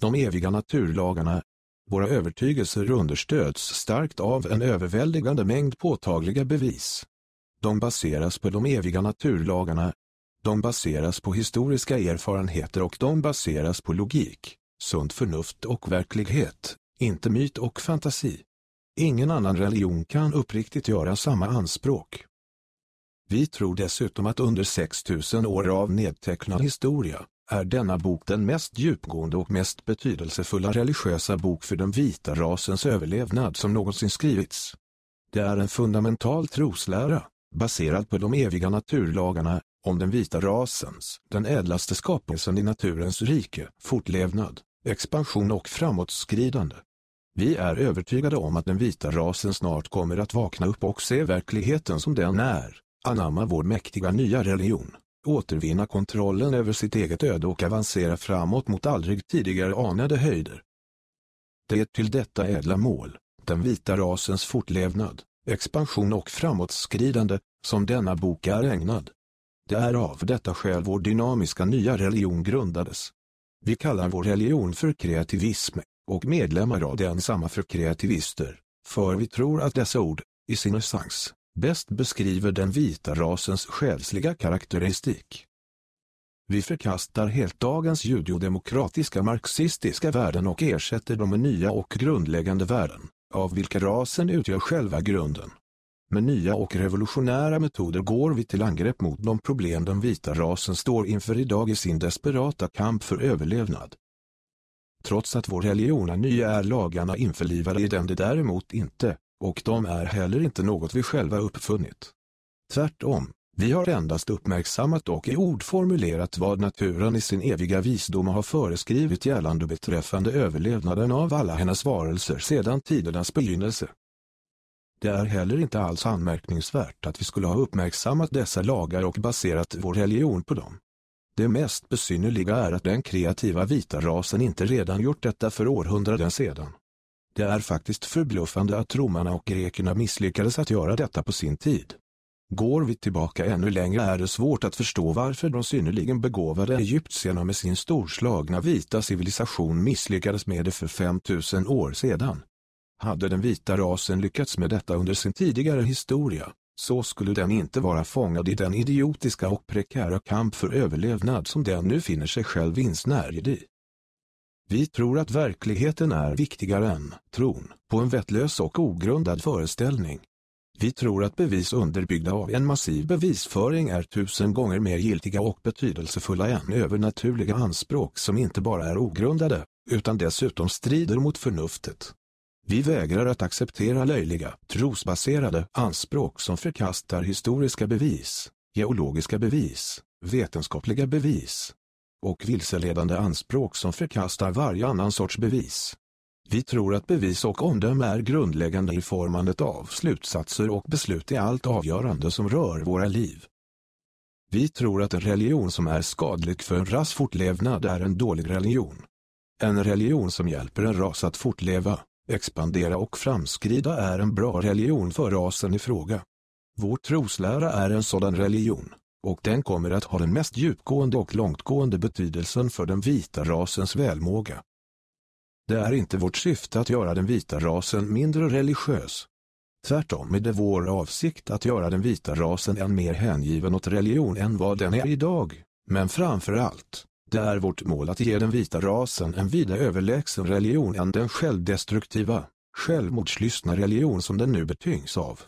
de eviga naturlagarna. Våra övertygelser understöds starkt av en överväldigande mängd påtagliga bevis. De baseras på de eviga naturlagarna. De baseras på historiska erfarenheter och de baseras på logik, sunt förnuft och verklighet, inte myt och fantasi. Ingen annan religion kan uppriktigt göra samma anspråk. Vi tror dessutom att under 6000 år av nedtecknad historia är denna bok den mest djupgående och mest betydelsefulla religiösa bok för den vita rasens överlevnad som någonsin skrivits. Det är en fundamental troslära, baserad på de eviga naturlagarna, om den vita rasens, den ädlaste skapelsen i naturens rike, fortlevnad, expansion och framåtskridande. Vi är övertygade om att den vita rasen snart kommer att vakna upp och se verkligheten som den är, anamma vår mäktiga nya religion, återvinna kontrollen över sitt eget öde och avancera framåt mot aldrig tidigare anade höjder. Det är till detta ädla mål, den vita rasens fortlevnad, expansion och framåtskridande, som denna bok är ägnad. Det är av detta skäl vår dynamiska nya religion grundades. Vi kallar vår religion för kreativism, och medlemmar av den samma för kreativister, för vi tror att dessa ord, i sin essens, bäst beskriver den vita rasens själsliga karaktäristik. Vi förkastar helt dagens judodemokratiska marxistiska värden och ersätter dem med nya och grundläggande värden, av vilka rasen utgör själva grunden. Med nya och revolutionära metoder går vi till angrepp mot de problem den vita rasen står inför idag i sin desperata kamp för överlevnad. Trots att vår religion är ny är lagarna införlivade i den det däremot inte, och de är heller inte något vi själva uppfunnit. Tvärtom, vi har endast uppmärksammat och i ord formulerat vad naturen i sin eviga visdom har föreskrivit gällande beträffande överlevnaden av alla hennes varelser sedan tidernas begynnelse. Det är heller inte alls anmärkningsvärt att vi skulle ha uppmärksammat dessa lagar och baserat vår religion på dem. Det mest besynnerliga är att den kreativa vita rasen inte redan gjort detta för århundraden sedan. Det är faktiskt förbluffande att romarna och grekerna misslyckades att göra detta på sin tid. Går vi tillbaka ännu längre är det svårt att förstå varför de synnerligen begåvade egyptierna med sin storslagna vita civilisation misslyckades med det för 5000 år sedan. Hade den vita rasen lyckats med detta under sin tidigare historia, så skulle den inte vara fångad i den idiotiska och prekära kamp för överlevnad som den nu finner sig själv insnärjd i. Vi tror att verkligheten är viktigare än tron på en vettlös och ogrundad föreställning. Vi tror att bevis underbyggda av en massiv bevisföring är tusen gånger mer giltiga och betydelsefulla än övernaturliga anspråk som inte bara är ogrundade, utan dessutom strider mot förnuftet. Vi vägrar att acceptera löjliga, trosbaserade anspråk som förkastar historiska bevis, geologiska bevis, vetenskapliga bevis och vilseledande anspråk som förkastar varje annan sorts bevis. Vi tror att bevis och omdöme är grundläggande i formandet av slutsatser och beslut i allt avgörande som rör våra liv. Vi tror att en religion som är skadlig för en ras fortlevnad är en dålig religion. En religion som hjälper en ras att fortleva, expandera och framskrida är en bra religion för rasen i fråga. Vår troslära är en sådan religion, och den kommer att ha den mest djupgående och långtgående betydelsen för den vita rasens välmåga. Det är inte vårt syfte att göra den vita rasen mindre religiös. Tvärtom är det vår avsikt att göra den vita rasen än mer hängiven åt religion än vad den är idag, men framför allt, det är vårt mål att ge den vita rasen en vida överlägsen religion än den självdestruktiva, självmordslystna religion som den nu betyngs av.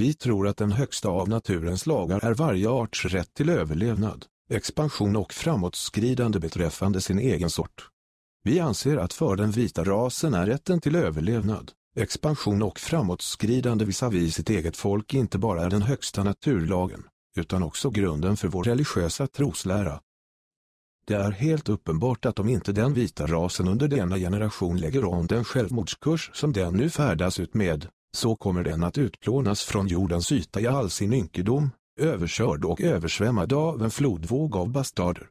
Vi tror att den högsta av naturens lagar är varje arts rätt till överlevnad, expansion och framåtskridande beträffande sin egen sort. Vi anser att för den vita rasen är rätten till överlevnad, expansion och framåtskridande visavi sitt eget folk inte bara är den högsta naturlagen, utan också grunden för vår religiösa troslära. Det är helt uppenbart att om inte den vita rasen under denna generation lägger om den självmordskurs som den nu färdas ut med, så kommer den att utplånas från jordens yta i all sin ynkedom, överkörd och översvämmad av en flodvåg av bastarder.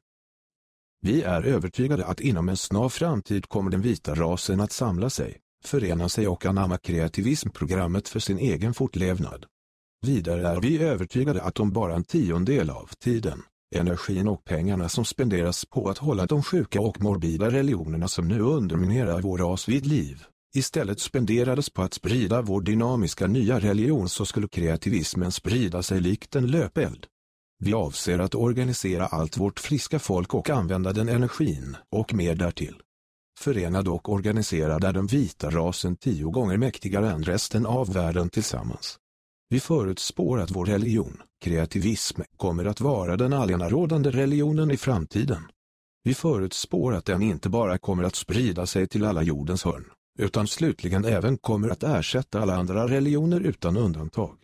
Vi är övertygade att inom en snar framtid kommer den vita rasen att samla sig, förena sig och anamma kreativismprogrammet för sin egen fortlevnad. Vidare är vi övertygade att om bara en tiondel av tiden, Energin och pengarna som spenderas på att hålla de sjuka och morbida religionerna som nu underminerar vår ras vid liv, istället spenderades på att sprida vår dynamiska nya religion så skulle kreativismen sprida sig likt en löpeld. Vi avser att organisera allt vårt friska folk och använda den energin och mer därtill. Förenad och organiserad är den vita rasen tio gånger mäktigare än resten av världen tillsammans. Vi förutspår att vår religion, kreativism, kommer att vara den allenarådande religionen i framtiden. Vi förutspår att den inte bara kommer att sprida sig till alla jordens hörn, utan slutligen även kommer att ersätta alla andra religioner utan undantag.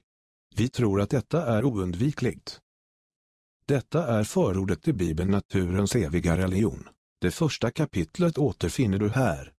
Vi tror att detta är oundvikligt. Detta är förordet till Bibeln Naturens eviga religion. Det första kapitlet återfinner du här.